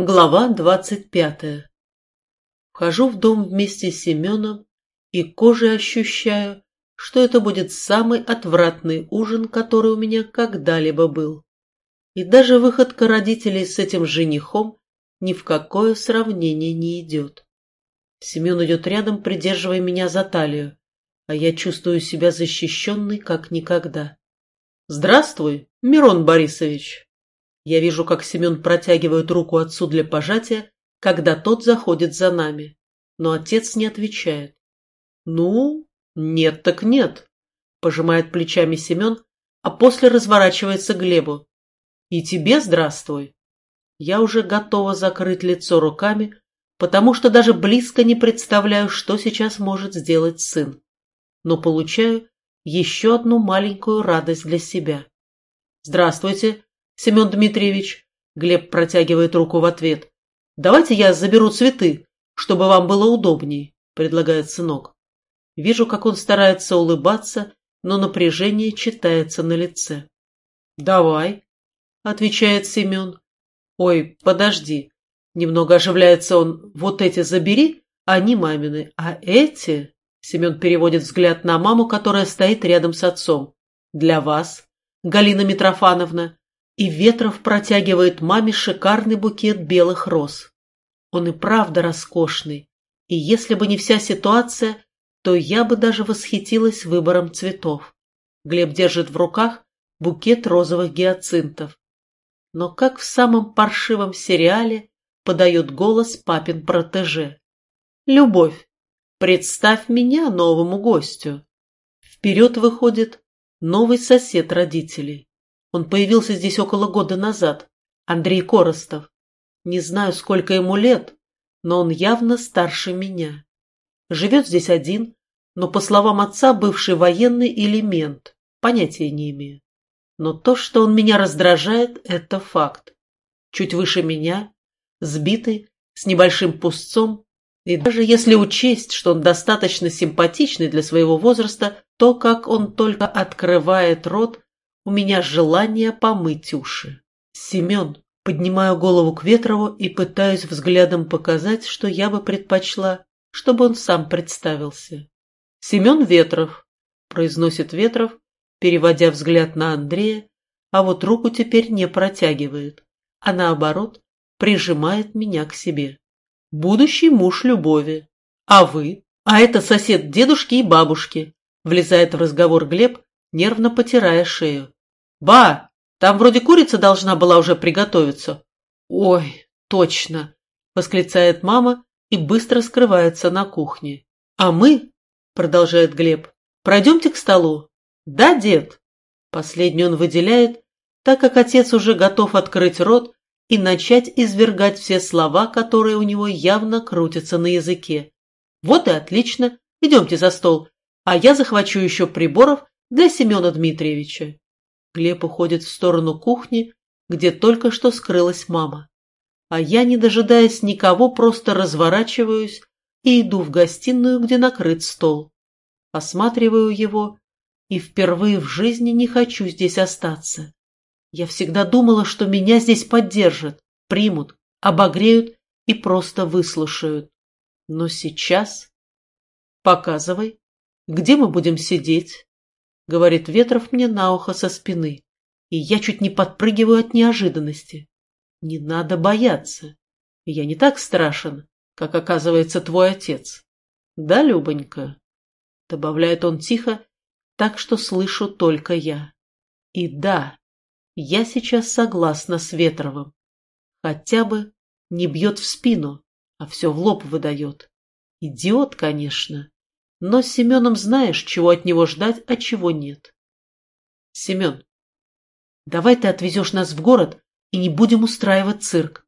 Глава двадцать пятая. Вхожу в дом вместе с Семеном и кожей ощущаю, что это будет самый отвратный ужин, который у меня когда-либо был. И даже выходка родителей с этим женихом ни в какое сравнение не идет. Семен идет рядом, придерживая меня за талию, а я чувствую себя защищенной, как никогда. «Здравствуй, Мирон Борисович!» Я вижу, как Семен протягивает руку отцу для пожатия, когда тот заходит за нами. Но отец не отвечает. «Ну, нет так нет», — пожимает плечами Семен, а после разворачивается к Глебу. «И тебе здравствуй». Я уже готова закрыть лицо руками, потому что даже близко не представляю, что сейчас может сделать сын. Но получаю еще одну маленькую радость для себя. «Здравствуйте», Семен Дмитриевич. Глеб протягивает руку в ответ. Давайте я заберу цветы, чтобы вам было удобней, предлагает сынок. Вижу, как он старается улыбаться, но напряжение читается на лице. Давай, отвечает Семен. Ой, подожди. Немного оживляется он. Вот эти забери, они мамины, а эти... Семен переводит взгляд на маму, которая стоит рядом с отцом. Для вас, Галина Митрофановна, и Ветров протягивает маме шикарный букет белых роз. Он и правда роскошный, и если бы не вся ситуация, то я бы даже восхитилась выбором цветов. Глеб держит в руках букет розовых гиацинтов. Но как в самом паршивом сериале подает голос папин протеже. «Любовь, представь меня новому гостю». Вперед выходит новый сосед родителей. Он появился здесь около года назад. Андрей Коростов. Не знаю, сколько ему лет, но он явно старше меня. Живет здесь один, но, по словам отца, бывший военный элемент. Понятия не имею. Но то, что он меня раздражает, это факт. Чуть выше меня, сбитый, с небольшим пустцом, и даже если учесть, что он достаточно симпатичный для своего возраста, то, как он только открывает рот, у меня желание помыть уши. Семен, поднимаю голову к Ветрову и пытаюсь взглядом показать, что я бы предпочла, чтобы он сам представился. Семен Ветров, произносит Ветров, переводя взгляд на Андрея, а вот руку теперь не протягивает, а наоборот прижимает меня к себе. Будущий муж Любови. А вы? А это сосед дедушки и бабушки. Влезает в разговор Глеб, нервно потирая шею. «Ба, там вроде курица должна была уже приготовиться». «Ой, точно!» — восклицает мама и быстро скрывается на кухне. «А мы?» — продолжает Глеб. «Пройдемте к столу». «Да, дед?» Последний он выделяет, так как отец уже готов открыть рот и начать извергать все слова, которые у него явно крутятся на языке. «Вот и отлично. Идемте за стол, а я захвачу еще приборов для Семена Дмитриевича». Глеб уходит в сторону кухни, где только что скрылась мама. А я, не дожидаясь никого, просто разворачиваюсь и иду в гостиную, где накрыт стол. Осматриваю его и впервые в жизни не хочу здесь остаться. Я всегда думала, что меня здесь поддержат, примут, обогреют и просто выслушают. Но сейчас... Показывай, где мы будем сидеть, — говорит Ветров мне на ухо со спины, и я чуть не подпрыгиваю от неожиданности. Не надо бояться. Я не так страшен, как, оказывается, твой отец. Да, Любонька? Добавляет он тихо, так что слышу только я. И да, я сейчас согласна с Ветровым. Хотя бы не бьет в спину, а все в лоб выдает. Идиот, конечно. Но с Семеном знаешь, чего от него ждать, а чего нет. Семен, давай ты отвезешь нас в город и не будем устраивать цирк.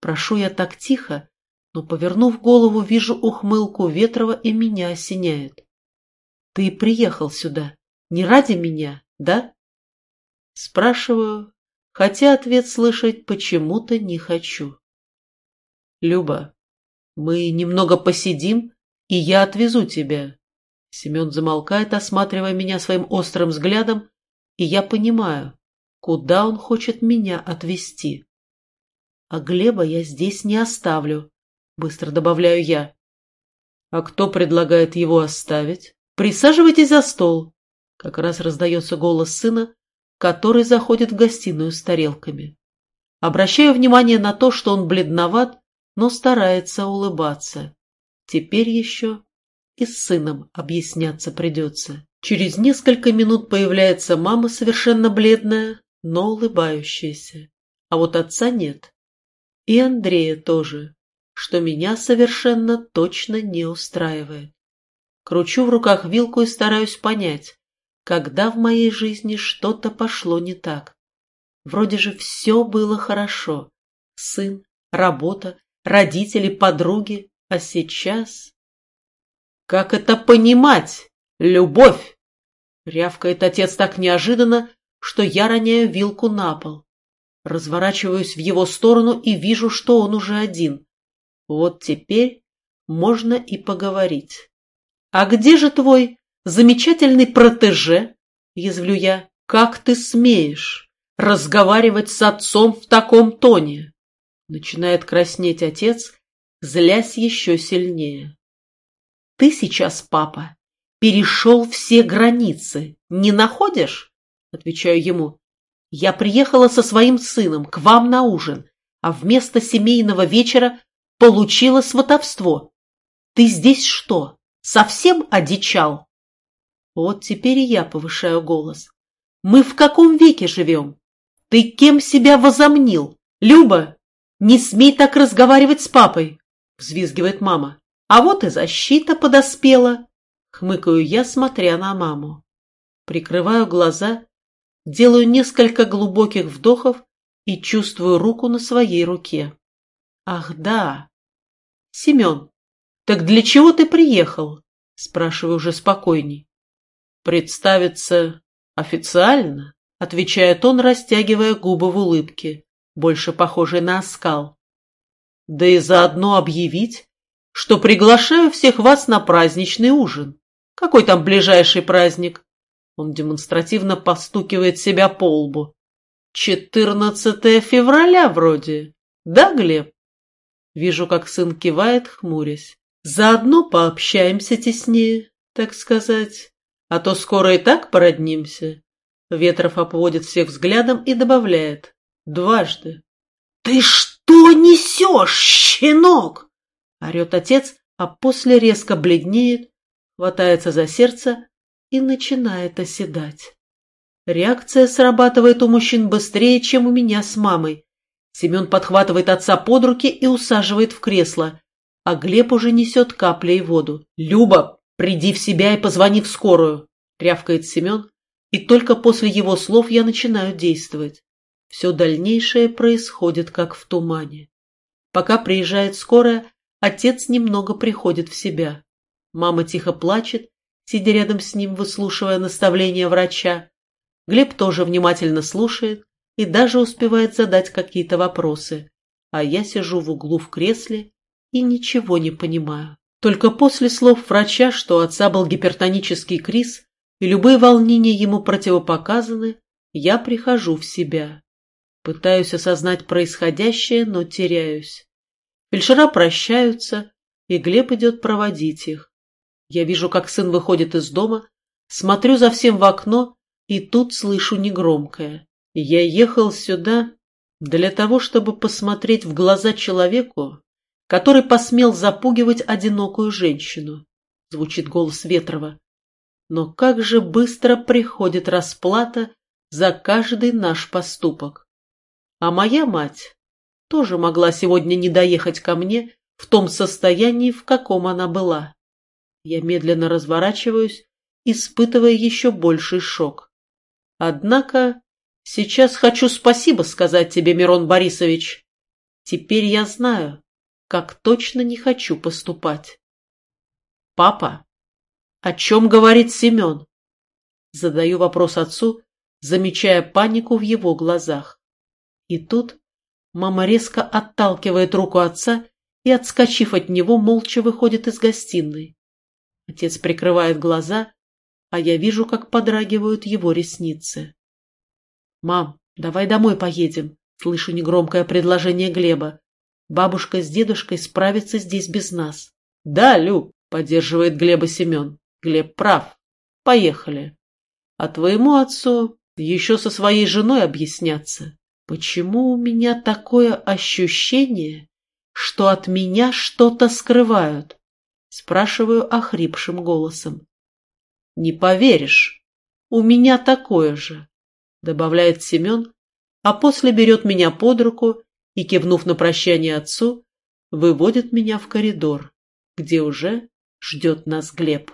Прошу я так тихо, но, повернув голову, вижу ухмылку Ветрова и меня осеняет. Ты приехал сюда не ради меня, да? Спрашиваю, хотя ответ слышать почему-то не хочу. Люба, мы немного посидим и я отвезу тебя. Семен замолкает, осматривая меня своим острым взглядом, и я понимаю, куда он хочет меня отвезти. А Глеба я здесь не оставлю, быстро добавляю я. А кто предлагает его оставить? Присаживайтесь за стол. Как раз раздается голос сына, который заходит в гостиную с тарелками. Обращаю внимание на то, что он бледноват, но старается улыбаться. Теперь еще и с сыном объясняться придется. Через несколько минут появляется мама, совершенно бледная, но улыбающаяся. А вот отца нет. И Андрея тоже, что меня совершенно точно не устраивает. Кручу в руках вилку и стараюсь понять, когда в моей жизни что-то пошло не так. Вроде же все было хорошо. Сын, работа, родители, подруги. А сейчас... Как это понимать? Любовь! Рявкает отец так неожиданно, что я роняю вилку на пол. Разворачиваюсь в его сторону и вижу, что он уже один. Вот теперь можно и поговорить. «А где же твой замечательный протеже?» — язвлю я. «Как ты смеешь разговаривать с отцом в таком тоне?» Начинает краснеть отец, злясь еще сильнее. Ты сейчас, папа, перешел все границы, не находишь? Отвечаю ему. Я приехала со своим сыном к вам на ужин, а вместо семейного вечера получила сватовство. Ты здесь что, совсем одичал? Вот теперь и я повышаю голос. Мы в каком веке живем? Ты кем себя возомнил? Люба, не смей так разговаривать с папой, взвизгивает мама. А вот и защита подоспела, хмыкаю я, смотря на маму. Прикрываю глаза, делаю несколько глубоких вдохов и чувствую руку на своей руке. Ах, да. Семен, так для чего ты приехал? Спрашиваю уже спокойней. Представиться официально, отвечает он, растягивая губы в улыбке, больше похожей на оскал. Да и заодно объявить, что приглашаю всех вас на праздничный ужин. Какой там ближайший праздник? Он демонстративно постукивает себя по лбу. Четырнадцатое февраля вроде. Да, Глеб? Вижу, как сын кивает, хмурясь. Заодно пообщаемся теснее, так сказать. А то скоро и так породнимся. Ветров обводит всех взглядом и добавляет. Дважды. «Ты что несешь, щенок?» Орет отец, а после резко бледнеет, хватается за сердце и начинает оседать. Реакция срабатывает у мужчин быстрее, чем у меня с мамой. Семен подхватывает отца под руки и усаживает в кресло, а Глеб уже несет каплей воду. «Люба, приди в себя и позвони в скорую!» — рявкает Семен, и только после его слов я начинаю действовать. Все дальнейшее происходит как в тумане. Пока приезжает скорая, Отец немного приходит в себя. Мама тихо плачет, сидя рядом с ним, выслушивая наставления врача. Глеб тоже внимательно слушает и даже успевает задать какие-то вопросы. А я сижу в углу в кресле и ничего не понимаю. Только после слов врача, что у отца был гипертонический криз и любые волнения ему противопоказаны, я прихожу в себя. Пытаюсь осознать происходящее, но теряюсь. Фельдшера прощаются, и Глеб идет проводить их. Я вижу, как сын выходит из дома, смотрю за всем в окно, и тут слышу негромкое. Я ехал сюда для того, чтобы посмотреть в глаза человеку, который посмел запугивать одинокую женщину, звучит голос Ветрова. Но как же быстро приходит расплата за каждый наш поступок. А моя мать тоже могла сегодня не доехать ко мне в том состоянии, в каком она была. Я медленно разворачиваюсь, испытывая еще больший шок. Однако сейчас хочу спасибо сказать тебе, Мирон Борисович. Теперь я знаю, как точно не хочу поступать. Папа, о чем говорит Семен? Задаю вопрос отцу, замечая панику в его глазах. И тут Мама резко отталкивает руку отца и, отскочив от него, молча выходит из гостиной. Отец прикрывает глаза, а я вижу, как подрагивают его ресницы. «Мам, давай домой поедем. Слышу негромкое предложение Глеба. Бабушка с дедушкой справятся здесь без нас. Да, Лю, поддерживает Глеба Семен. Глеб прав. Поехали. А твоему отцу еще со своей женой объясняться. Почему у меня такое ощущение, что от меня что-то скрывают? Спрашиваю охрипшим голосом. Не поверишь, у меня такое же, добавляет Семен, а после берет меня под руку и, кивнув на прощание отцу, выводит меня в коридор, где уже ждет нас Глеб.